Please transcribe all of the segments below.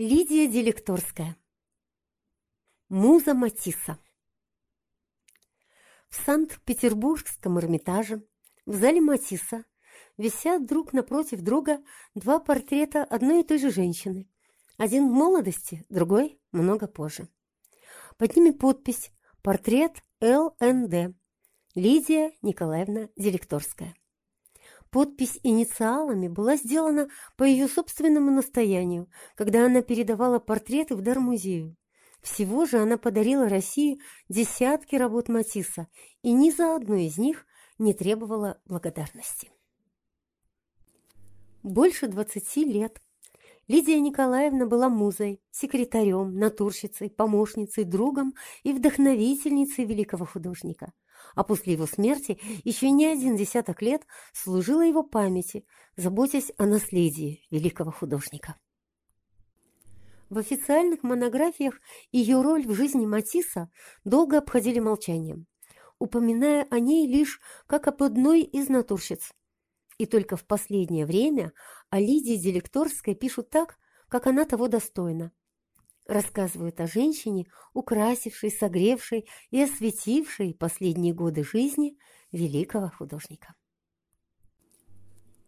Лидия Делекторская. Муза Матисса. В Санкт-Петербургском Эрмитаже в зале Матисса висят друг напротив друга два портрета одной и той же женщины. Один в молодости, другой много позже. Под ними подпись «Портрет ЛНД. Лидия Николаевна Делекторская». Подпись инициалами была сделана по ее собственному настоянию, когда она передавала портреты в дар. Всего же она подарила России десятки работ Матисса, и ни за одну из них не требовала благодарности. Больше двадцати лет Лидия Николаевна была музой, секретарем, натурщицей, помощницей, другом и вдохновительницей великого художника – а после его смерти еще не один десяток лет служила его памяти, заботясь о наследии великого художника. В официальных монографиях ее роль в жизни Матисса долго обходили молчанием, упоминая о ней лишь как об одной из натурщиц. И только в последнее время о Лидии Делекторской пишут так, как она того достойна, рассказывают о женщине, украсившей, согревшей и осветившей последние годы жизни великого художника.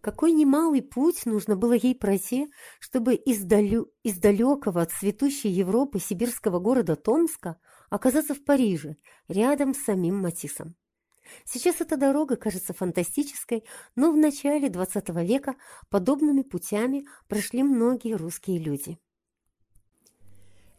Какой немалый путь нужно было ей пройти, чтобы из, далекого от цветущей Европы сибирского города Томска оказаться в Париже, рядом с самим Матиссом. Сейчас эта дорога кажется фантастической, но в начале XX века подобными путями прошли многие русские люди.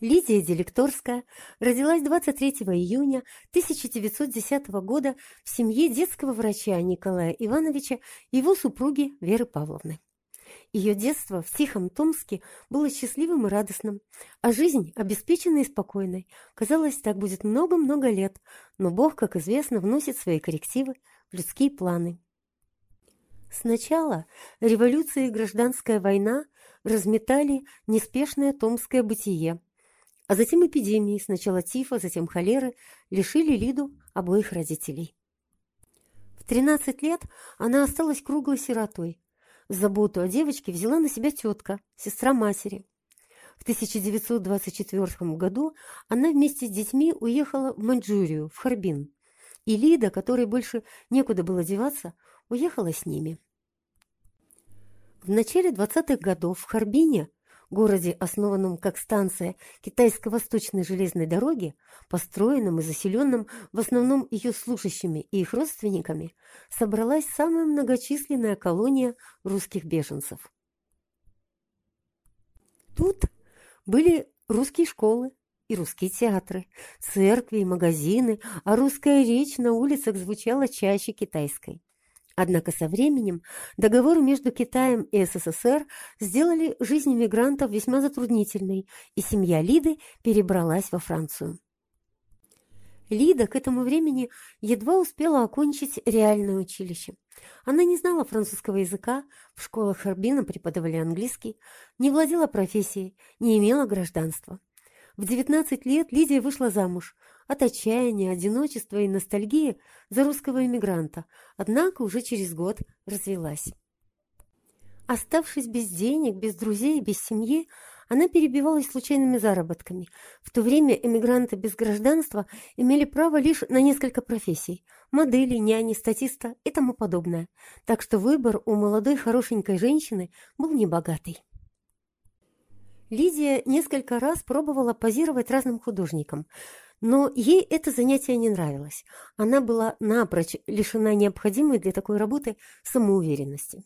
Лидия Делекторская родилась 23 июня 1910 года в семье детского врача Николая Ивановича и его супруги Веры Павловны. Ее детство в тихом Томске было счастливым и радостным, а жизнь обеспеченной и спокойной. Казалось, так будет много-много лет, но Бог, как известно, вносит свои коррективы в людские планы. Сначала революция и гражданская война разметали неспешное томское бытие, а затем эпидемии, сначала тифа, затем холеры, лишили Лиду обоих родителей. В 13 лет она осталась круглой сиротой. Заботу о девочке взяла на себя тетка, сестра матери. В 1924 году она вместе с детьми уехала в Маньчжурию, в Харбин. И Лида, которой больше некуда было деваться, уехала с ними. В начале 20-х годов в Харбине городе, основанном как станция Китайско-Восточной железной дороги, построенном и заселенном в основном ее служащими и их родственниками, собралась самая многочисленная колония русских беженцев. Тут были русские школы и русские театры, церкви и магазины, а русская речь на улицах звучала чаще китайской. Однако со временем договоры между Китаем и СССР сделали жизнь мигрантов весьма затруднительной, и семья Лиды перебралась во Францию. Лида к этому времени едва успела окончить реальное училище. Она не знала французского языка, в школах Харбина преподавали английский, не владела профессией, не имела гражданства. В 19 лет Лидия вышла замуж, от отчаяния, одиночества и ностальгии за русского эмигранта, однако уже через год развелась. Оставшись без денег, без друзей, без семьи, она перебивалась случайными заработками. В то время эмигранты без гражданства имели право лишь на несколько профессий – модели, няни, статиста и тому подобное. Так что выбор у молодой хорошенькой женщины был небогатый. Лидия несколько раз пробовала позировать разным художникам – но ей это занятие не нравилось. Она была напрочь лишена необходимой для такой работы самоуверенности.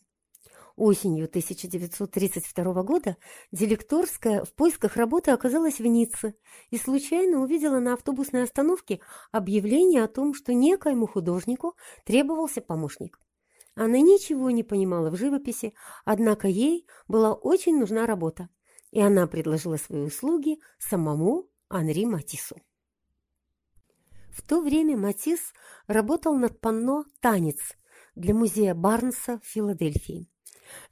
Осенью 1932 года Делекторская в поисках работы оказалась в Ницце и случайно увидела на автобусной остановке объявление о том, что некоему художнику требовался помощник. Она ничего не понимала в живописи, однако ей была очень нужна работа, и она предложила свои услуги самому Анри Матису. В то время Матисс работал над панно «Танец» для музея Барнса в Филадельфии.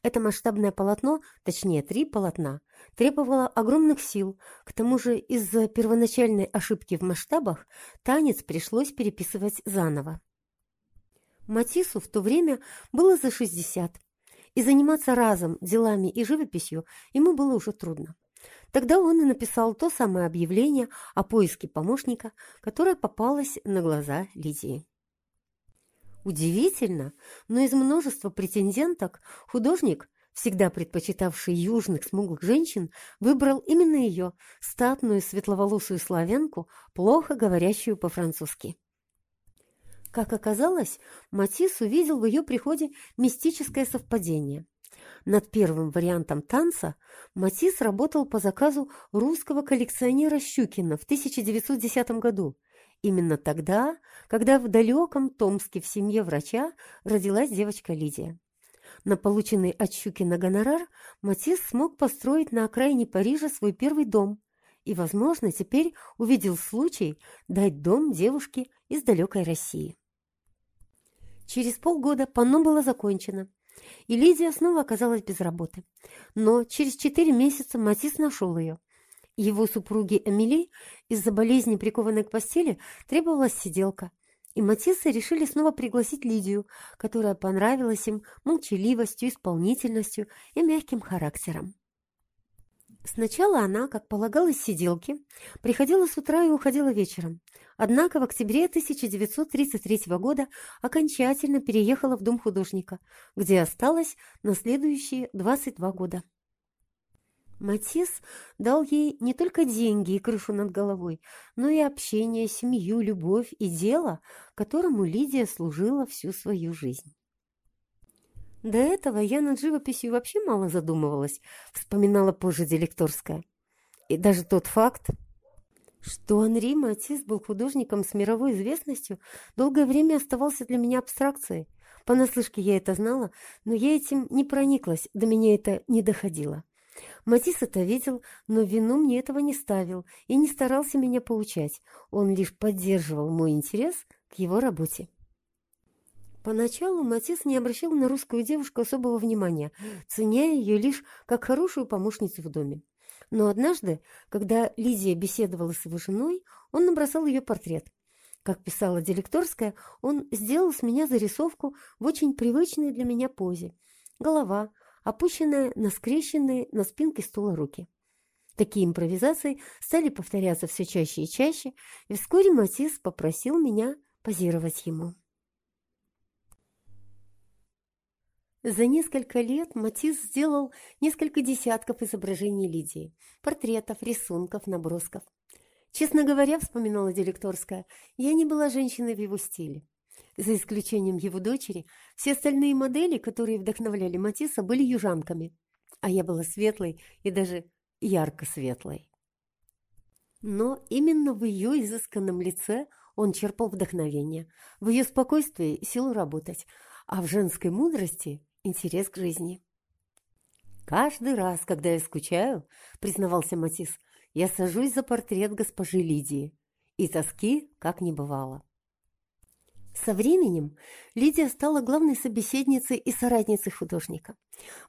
Это масштабное полотно, точнее три полотна, требовало огромных сил. К тому же из-за первоначальной ошибки в масштабах танец пришлось переписывать заново. Матису в то время было за 60, и заниматься разом делами и живописью ему было уже трудно. Тогда он и написал то самое объявление о поиске помощника, которое попалось на глаза Лидии. Удивительно, но из множества претенденток художник, всегда предпочитавший южных смуглых женщин, выбрал именно ее, статную светловолосую славянку, плохо говорящую по-французски. Как оказалось, Матис увидел в ее приходе мистическое совпадение. Над первым вариантом танца Матис работал по заказу русского коллекционера Щукина в 1910 году, именно тогда, когда в далеком Томске в семье врача родилась девочка Лидия. На полученный от Щукина гонорар Матис смог построить на окраине Парижа свой первый дом и, возможно, теперь увидел случай дать дом девушке из далекой России. Через полгода панно было закончено, и Лидия снова оказалась без работы. Но через четыре месяца Матис нашел ее. Его супруге Эмили из-за болезни, прикованной к постели, требовалась сиделка. И Матиссы решили снова пригласить Лидию, которая понравилась им молчаливостью, исполнительностью и мягким характером. Сначала она, как полагалось сиделке, приходила с утра и уходила вечером. Однако в октябре 1933 года окончательно переехала в дом художника, где осталась на следующие 22 года. Матис дал ей не только деньги и крышу над головой, но и общение, семью, любовь и дело, которому Лидия служила всю свою жизнь. До этого я над живописью вообще мало задумывалась, вспоминала позже Делекторская. И даже тот факт, что Анри Матис был художником с мировой известностью, долгое время оставался для меня абстракцией. Понаслышке я это знала, но я этим не прониклась, до меня это не доходило. Матис это видел, но вину мне этого не ставил и не старался меня поучать. Он лишь поддерживал мой интерес к его работе. Поначалу Матис не обращал на русскую девушку особого внимания, ценя ее лишь как хорошую помощницу в доме. Но однажды, когда Лидия беседовала с его женой, он набросал ее портрет. Как писала Делекторская, он сделал с меня зарисовку в очень привычной для меня позе. Голова, опущенная на скрещенные на спинке стула руки. Такие импровизации стали повторяться все чаще и чаще, и вскоре Матис попросил меня позировать ему. За несколько лет Матис сделал несколько десятков изображений Лидии, портретов, рисунков, набросков. Честно говоря, вспоминала директорская, я не была женщиной в его стиле. За исключением его дочери, все остальные модели, которые вдохновляли Матисса, были южанками, а я была светлой и даже ярко светлой. Но именно в ее изысканном лице он черпал вдохновение, в ее спокойствии силу работать, а в женской мудрости интерес к жизни. «Каждый раз, когда я скучаю, — признавался Матис, — я сажусь за портрет госпожи Лидии, и тоски как не бывало». Со временем Лидия стала главной собеседницей и соратницей художника.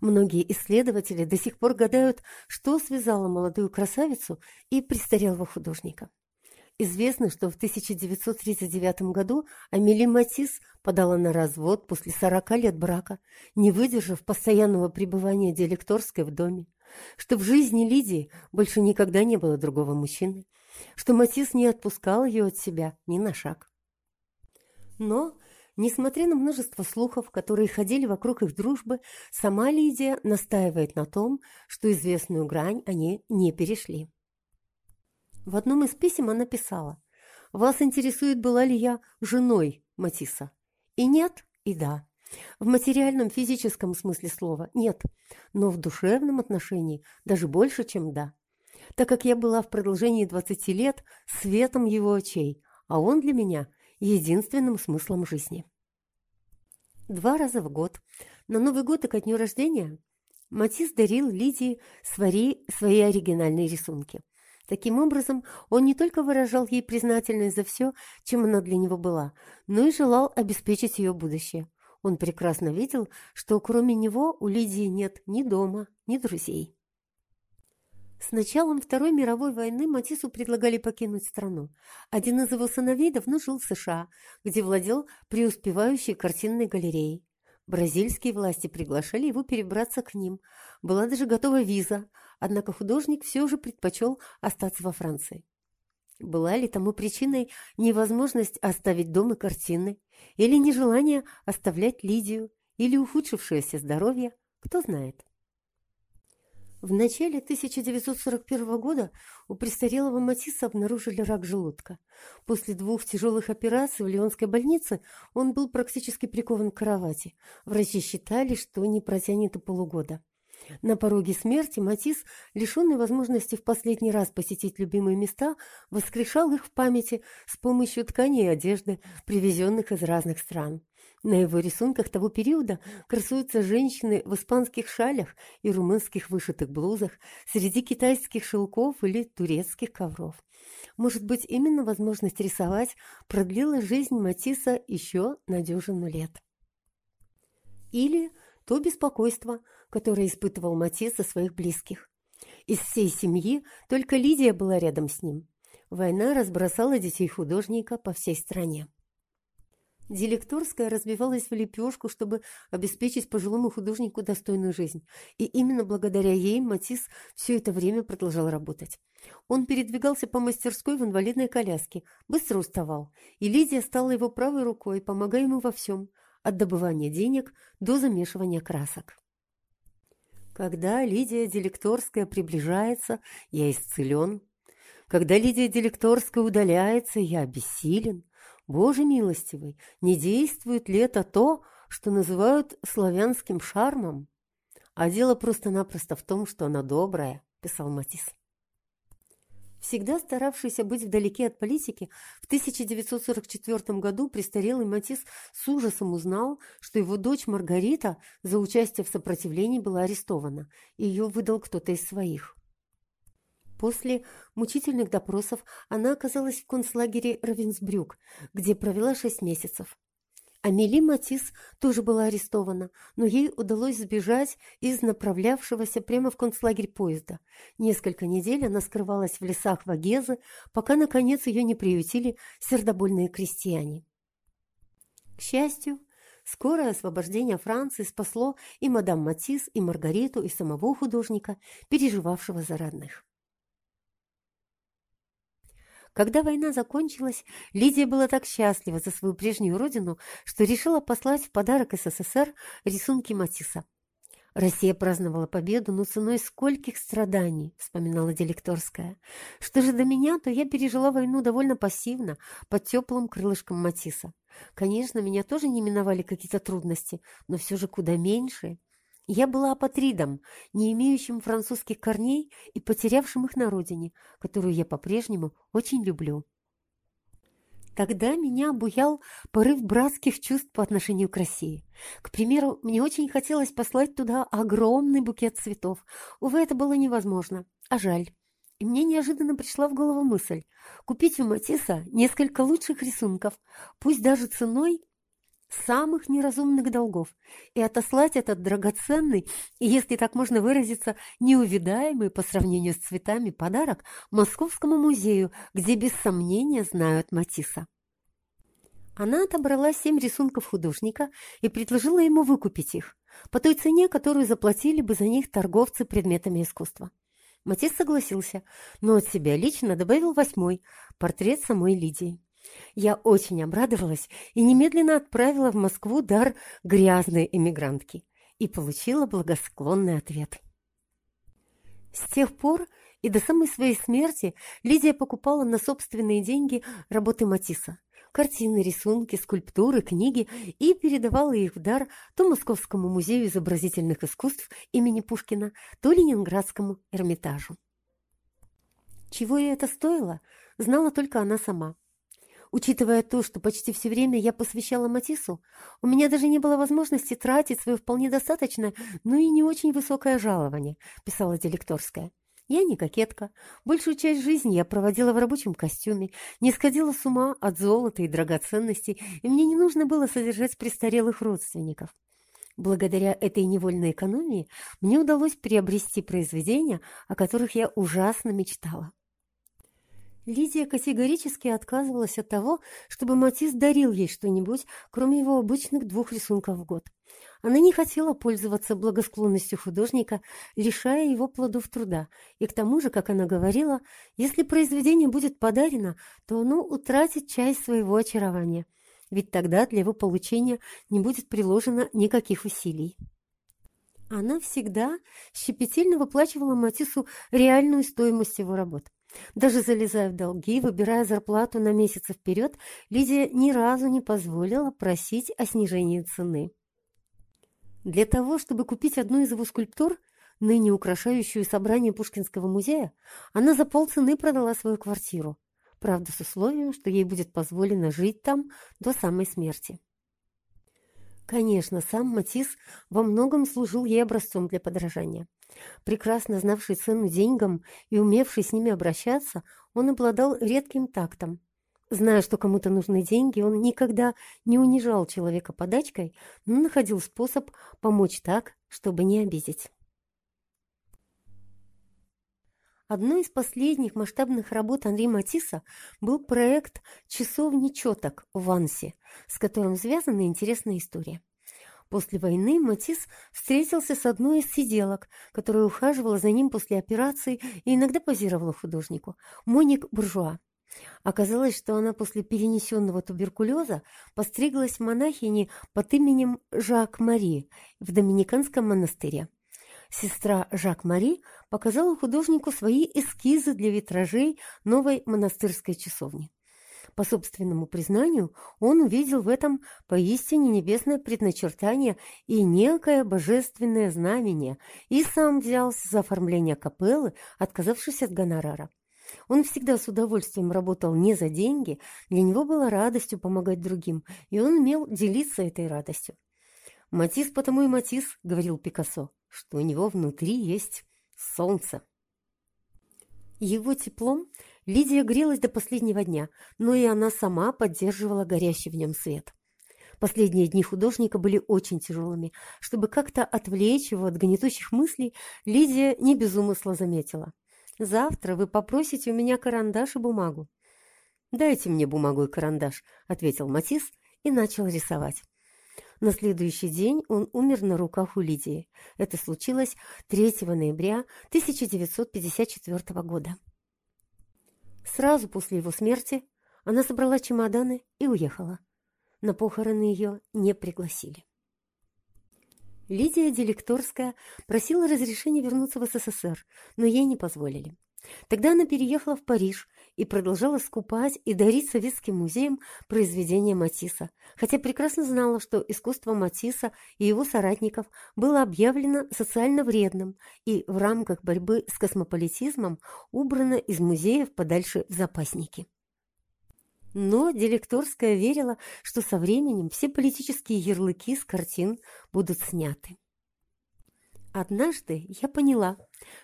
Многие исследователи до сих пор гадают, что связало молодую красавицу и престарелого художника. Известно, что в 1939 году Амели Матис подала на развод после 40 лет брака, не выдержав постоянного пребывания диалекторской в доме, что в жизни Лидии больше никогда не было другого мужчины, что Матис не отпускал ее от себя ни на шаг. Но, несмотря на множество слухов, которые ходили вокруг их дружбы, сама Лидия настаивает на том, что известную грань они не перешли. В одном из писем она писала, «Вас интересует, была ли я женой Матисса?» И нет, и да. В материальном физическом смысле слова нет, но в душевном отношении даже больше, чем да. Так как я была в продолжении 20 лет светом его очей, а он для меня единственным смыслом жизни. Два раза в год, на Новый год и ко дню рождения, Матис дарил Лидии свои, свои оригинальные рисунки – Таким образом, он не только выражал ей признательность за все, чем она для него была, но и желал обеспечить ее будущее. Он прекрасно видел, что кроме него у Лидии нет ни дома, ни друзей. С началом Второй мировой войны Матису предлагали покинуть страну. Один из его сыновей давно жил в США, где владел преуспевающей картинной галереей. Бразильские власти приглашали его перебраться к ним. Была даже готова виза, однако художник все же предпочел остаться во Франции. Была ли тому причиной невозможность оставить дом и картины, или нежелание оставлять Лидию, или ухудшившееся здоровье, кто знает. В начале 1941 года у престарелого Матисса обнаружили рак желудка. После двух тяжелых операций в Лионской больнице он был практически прикован к кровати. Врачи считали, что не протянет и полугода. На пороге смерти Матис, лишенный возможности в последний раз посетить любимые места, воскрешал их в памяти с помощью тканей и одежды, привезенных из разных стран. На его рисунках того периода красуются женщины в испанских шалях и румынских вышитых блузах, среди китайских шелков или турецких ковров. Может быть, именно возможность рисовать продлила жизнь Матисса еще на дюжину лет. Или то беспокойство, которое испытывал Матисс за своих близких. Из всей семьи только Лидия была рядом с ним. Война разбросала детей художника по всей стране. Дилекторская разбивалась в лепешку, чтобы обеспечить пожилому художнику достойную жизнь. И именно благодаря ей Матис все это время продолжал работать. Он передвигался по мастерской в инвалидной коляске, быстро уставал, и Лидия стала его правой рукой, помогая ему во всем, от добывания денег до замешивания красок. Когда Лидия Дилекторская приближается, я исцелен. Когда Лидия Дилекторская удаляется, я обессилен. Боже милостивый, не действует ли это то, что называют славянским шармом? А дело просто-напросто в том, что она добрая, писал Матис. Всегда старавшийся быть вдалеке от политики, в 1944 году престарелый Матис с ужасом узнал, что его дочь Маргарита за участие в сопротивлении была арестована, и ее выдал кто-то из своих. После мучительных допросов она оказалась в концлагере Равенсбрюк, где провела шесть месяцев. Амели Матис тоже была арестована, но ей удалось сбежать из направлявшегося прямо в концлагерь поезда. Несколько недель она скрывалась в лесах Вагезы, пока, наконец, ее не приютили сердобольные крестьяне. К счастью, скорое освобождение Франции спасло и мадам Матис, и Маргариту, и самого художника, переживавшего за родных. Когда война закончилась, Лидия была так счастлива за свою прежнюю родину, что решила послать в подарок СССР рисунки Матисса. «Россия праздновала победу, но ценой скольких страданий», — вспоминала Делекторская. «Что же до меня, то я пережила войну довольно пассивно, под теплым крылышком Матисса. Конечно, меня тоже не миновали какие-то трудности, но все же куда меньше. Я была апатридом, не имеющим французских корней и потерявшим их на родине, которую я по-прежнему очень люблю. Тогда меня обуял порыв братских чувств по отношению к России. К примеру, мне очень хотелось послать туда огромный букет цветов. Увы, это было невозможно, а жаль. И мне неожиданно пришла в голову мысль купить у Матисса несколько лучших рисунков, пусть даже ценой самых неразумных долгов и отослать этот драгоценный, если так можно выразиться, неувидаемый по сравнению с цветами подарок Московскому музею, где без сомнения знают Матисса. Она отобрала семь рисунков художника и предложила ему выкупить их по той цене, которую заплатили бы за них торговцы предметами искусства. Матисс согласился, но от себя лично добавил восьмой – портрет самой Лидии. Я очень обрадовалась и немедленно отправила в Москву дар грязной эмигрантки и получила благосклонный ответ. С тех пор и до самой своей смерти Лидия покупала на собственные деньги работы Матисса, картины, рисунки, скульптуры, книги и передавала их в дар то Московскому музею изобразительных искусств имени Пушкина, то Ленинградскому Эрмитажу. Чего ей это стоило, знала только она сама. Учитывая то, что почти все время я посвящала Матису, у меня даже не было возможности тратить свое вполне достаточное, но и не очень высокое жалование, писала Делекторская. Я не кокетка. Большую часть жизни я проводила в рабочем костюме, не сходила с ума от золота и драгоценностей, и мне не нужно было содержать престарелых родственников. Благодаря этой невольной экономии мне удалось приобрести произведения, о которых я ужасно мечтала. Лидия категорически отказывалась от того, чтобы Матис дарил ей что-нибудь, кроме его обычных двух рисунков в год. Она не хотела пользоваться благосклонностью художника, лишая его плодов труда, и к тому же, как она говорила, если произведение будет подарено, то оно утратит часть своего очарования, ведь тогда для его получения не будет приложено никаких усилий. Она всегда щепетильно выплачивала Матису реальную стоимость его работ. Даже залезая в долги, выбирая зарплату на месяцы вперед, Лидия ни разу не позволила просить о снижении цены. Для того, чтобы купить одну из его скульптур, ныне украшающую собрание Пушкинского музея, она за полцены продала свою квартиру, правда с условием, что ей будет позволено жить там до самой смерти. Конечно, сам Матис во многом служил ей образцом для подражания. Прекрасно знавший цену деньгам и умевший с ними обращаться, он обладал редким тактом. Зная, что кому-то нужны деньги, он никогда не унижал человека подачкой, но находил способ помочь так, чтобы не обидеть. Одной из последних масштабных работ Анри Матисса был проект «Часовни четок» в Вансе, с которым связана интересная история. После войны Матис встретился с одной из сиделок, которая ухаживала за ним после операции и иногда позировала художнику, Моник Буржуа. Оказалось, что она после перенесенного туберкулеза постриглась монахини под именем Жак-Мари в Доминиканском монастыре. Сестра Жак-Мари показала художнику свои эскизы для витражей новой монастырской часовни. По собственному признанию, он увидел в этом поистине небесное предначертание и некое божественное знамение, и сам взялся за оформление капеллы, отказавшись от гонорара. Он всегда с удовольствием работал не за деньги, для него было радостью помогать другим, и он умел делиться этой радостью. «Матис потому и Матис», — говорил Пикассо, — «что у него внутри есть солнце». Его теплом Лидия грелась до последнего дня, но и она сама поддерживала горящий в нем свет. Последние дни художника были очень тяжелыми. Чтобы как-то отвлечь его от гнетущих мыслей, Лидия не без умысла заметила. «Завтра вы попросите у меня карандаш и бумагу». «Дайте мне бумагу и карандаш», — ответил Матис и начал рисовать. На следующий день он умер на руках у Лидии. Это случилось 3 ноября 1954 года. Сразу после его смерти она собрала чемоданы и уехала. На похороны ее не пригласили. Лидия Делекторская просила разрешения вернуться в СССР, но ей не позволили. Тогда она переехала в Париж и продолжала скупать и дарить советским музеям произведения Матисса, хотя прекрасно знала, что искусство Матисса и его соратников было объявлено социально вредным и в рамках борьбы с космополитизмом убрано из музеев подальше в запасники. Но Делекторская верила, что со временем все политические ярлыки с картин будут сняты. Однажды я поняла,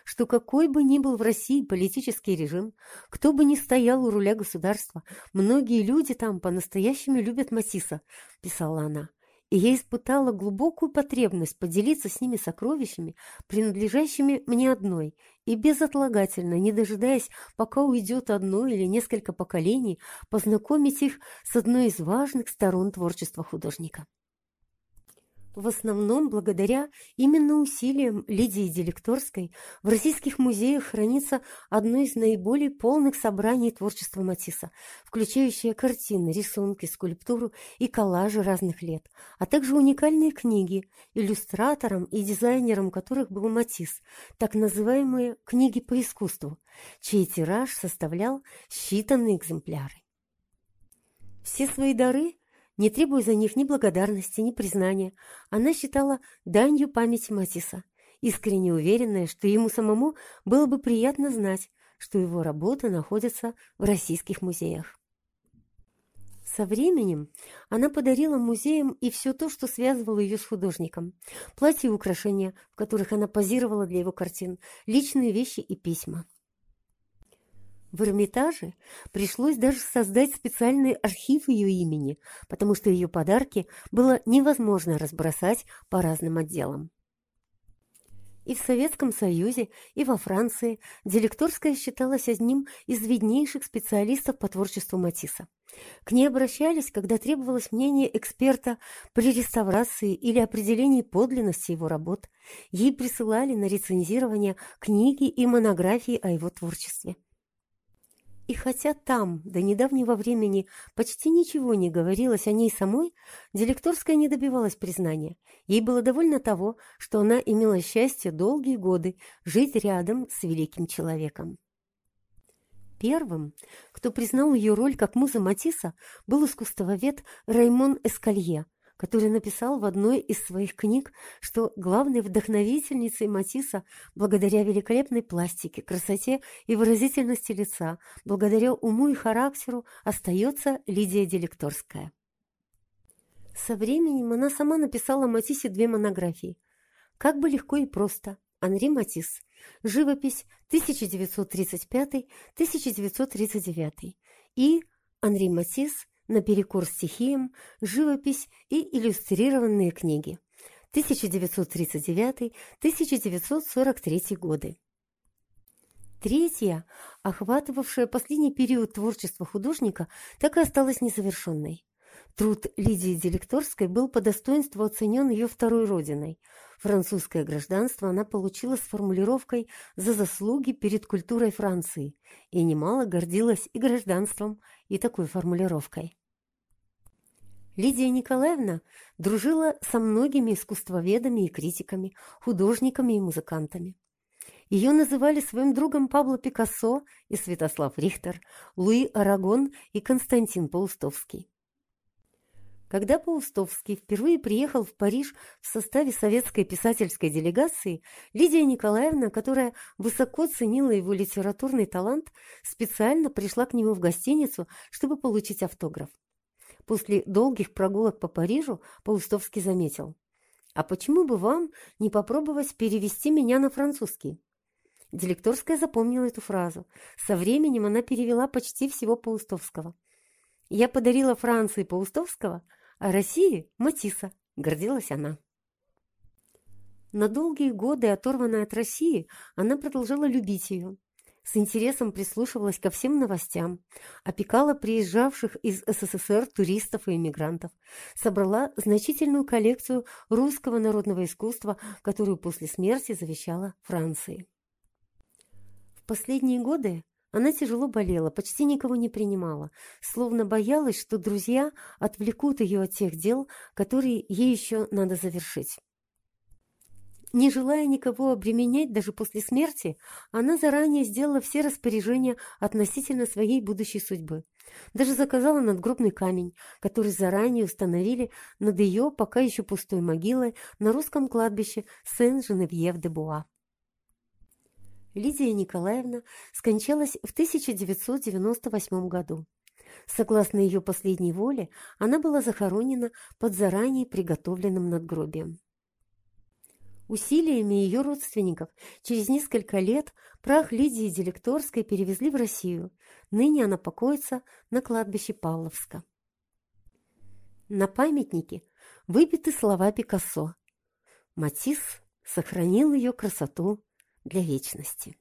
что какой бы ни был в России политический режим, кто бы ни стоял у руля государства, многие люди там по-настоящему любят Матисса, писала она. И я испытала глубокую потребность поделиться с ними сокровищами, принадлежащими мне одной, и безотлагательно, не дожидаясь, пока уйдет одно или несколько поколений, познакомить их с одной из важных сторон творчества художника. В основном благодаря именно усилиям Лидии Делекторской в российских музеях хранится одно из наиболее полных собраний творчества Матисса, включающее картины, рисунки, скульптуру и коллажи разных лет, а также уникальные книги, иллюстратором и дизайнером которых был Матисс, так называемые «книги по искусству», чей тираж составлял считанные экземпляры. Все свои дары не требуя за них ни благодарности, ни признания. Она считала данью памяти Матисса, искренне уверенная, что ему самому было бы приятно знать, что его работы находятся в российских музеях. Со временем она подарила музеям и все то, что связывало ее с художником. Платья и украшения, в которых она позировала для его картин, личные вещи и письма. В Эрмитаже пришлось даже создать специальный архив ее имени, потому что ее подарки было невозможно разбросать по разным отделам. И в Советском Союзе, и во Франции Делекторская считалась одним из виднейших специалистов по творчеству Матисса. К ней обращались, когда требовалось мнение эксперта при реставрации или определении подлинности его работ. Ей присылали на рецензирование книги и монографии о его творчестве. И хотя там до недавнего времени почти ничего не говорилось о ней самой, Делекторская не добивалась признания. Ей было довольно того, что она имела счастье долгие годы жить рядом с великим человеком. Первым, кто признал ее роль как муза Матисса, был искусствовед Раймон Эскалье – который написал в одной из своих книг, что главной вдохновительницей Матисса, благодаря великолепной пластике, красоте и выразительности лица, благодаря уму и характеру, остается Лидия Делекторская. Со временем она сама написала Матиссе две монографии. Как бы легко и просто. Анри Матисс. Живопись 1935-1939. И Анри Матисс наперекор стихиям, живопись и иллюстрированные книги. 1939-1943 годы. Третья, охватывавшая последний период творчества художника, так и осталась незавершенной. Труд Лидии Делекторской был по достоинству оценен ее второй родиной. Французское гражданство она получила с формулировкой «за заслуги перед культурой Франции» и немало гордилась и гражданством, и такой формулировкой. Лидия Николаевна дружила со многими искусствоведами и критиками, художниками и музыкантами. Ее называли своим другом Пабло Пикассо и Святослав Рихтер, Луи Арагон и Константин Паустовский. Когда Паустовский впервые приехал в Париж в составе советской писательской делегации, Лидия Николаевна, которая высоко ценила его литературный талант, специально пришла к нему в гостиницу, чтобы получить автограф. После долгих прогулок по Парижу Паустовский заметил. «А почему бы вам не попробовать перевести меня на французский?» Делекторская запомнила эту фразу. Со временем она перевела почти всего Паустовского. «Я подарила Франции Паустовского, а России – Матисса», – гордилась она. На долгие годы, оторванная от России, она продолжала любить ее с интересом прислушивалась ко всем новостям, опекала приезжавших из СССР туристов и иммигрантов, собрала значительную коллекцию русского народного искусства, которую после смерти завещала Франции. В последние годы она тяжело болела, почти никого не принимала, словно боялась, что друзья отвлекут ее от тех дел, которые ей еще надо завершить. Не желая никого обременять даже после смерти, она заранее сделала все распоряжения относительно своей будущей судьбы. Даже заказала надгробный камень, который заранее установили над ее пока еще пустой могилой на русском кладбище Сен-Женевьев-де-Буа. Лидия Николаевна скончалась в 1998 году. Согласно ее последней воле, она была захоронена под заранее приготовленным надгробием. Усилиями ее родственников через несколько лет прах Лидии Делекторской перевезли в Россию. Ныне она покоится на кладбище Павловска. На памятнике выбиты слова Пикассо. Матисс сохранил ее красоту для вечности.